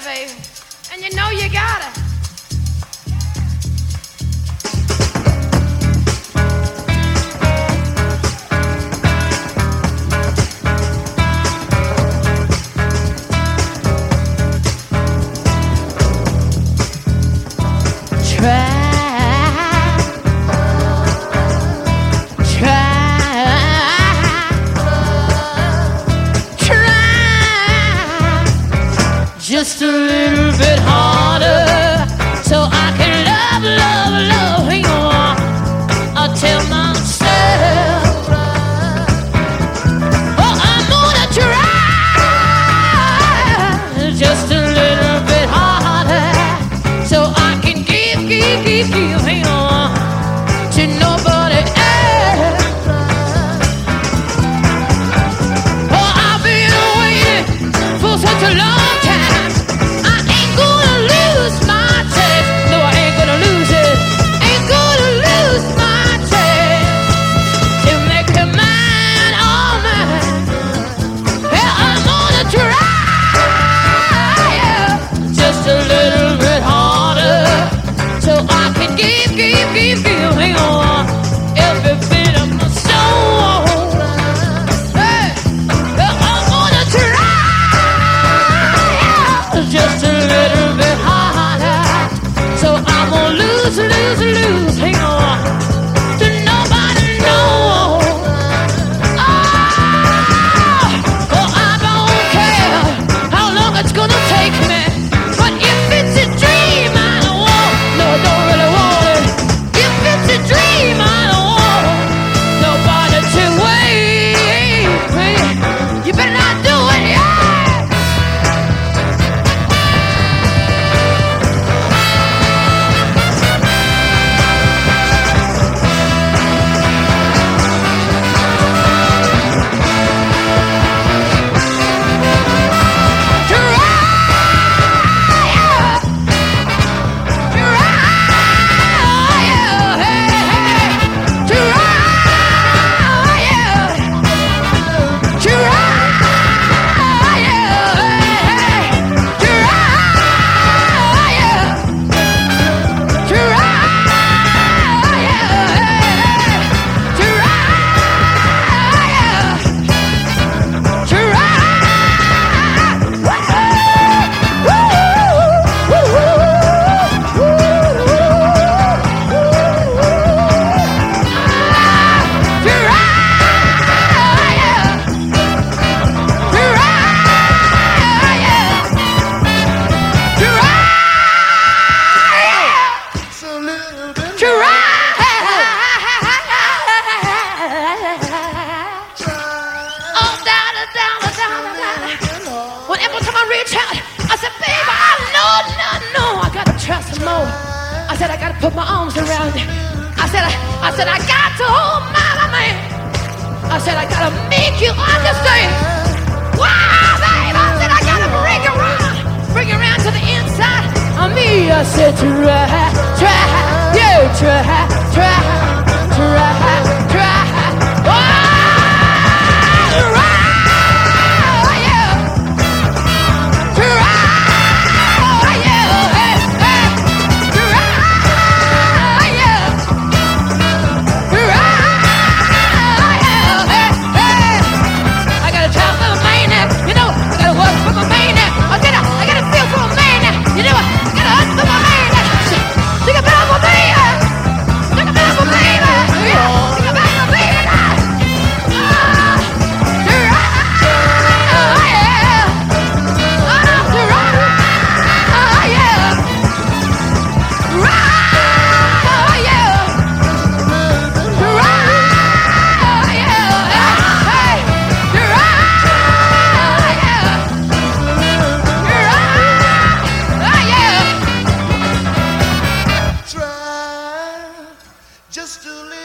baby. And you know you got it. Try just a little bit harder. So I keep, keep feeling on. trust him more. I said, I gotta put my arms around it. I said, I, I said, I got to hold my man. I said, I gotta make you understand. Wow, babe, I said, I gotta bring you around, bring you around to the inside of me. I said, to right. just a little.